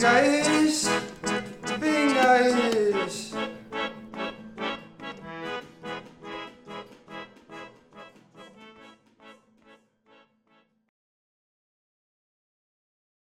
在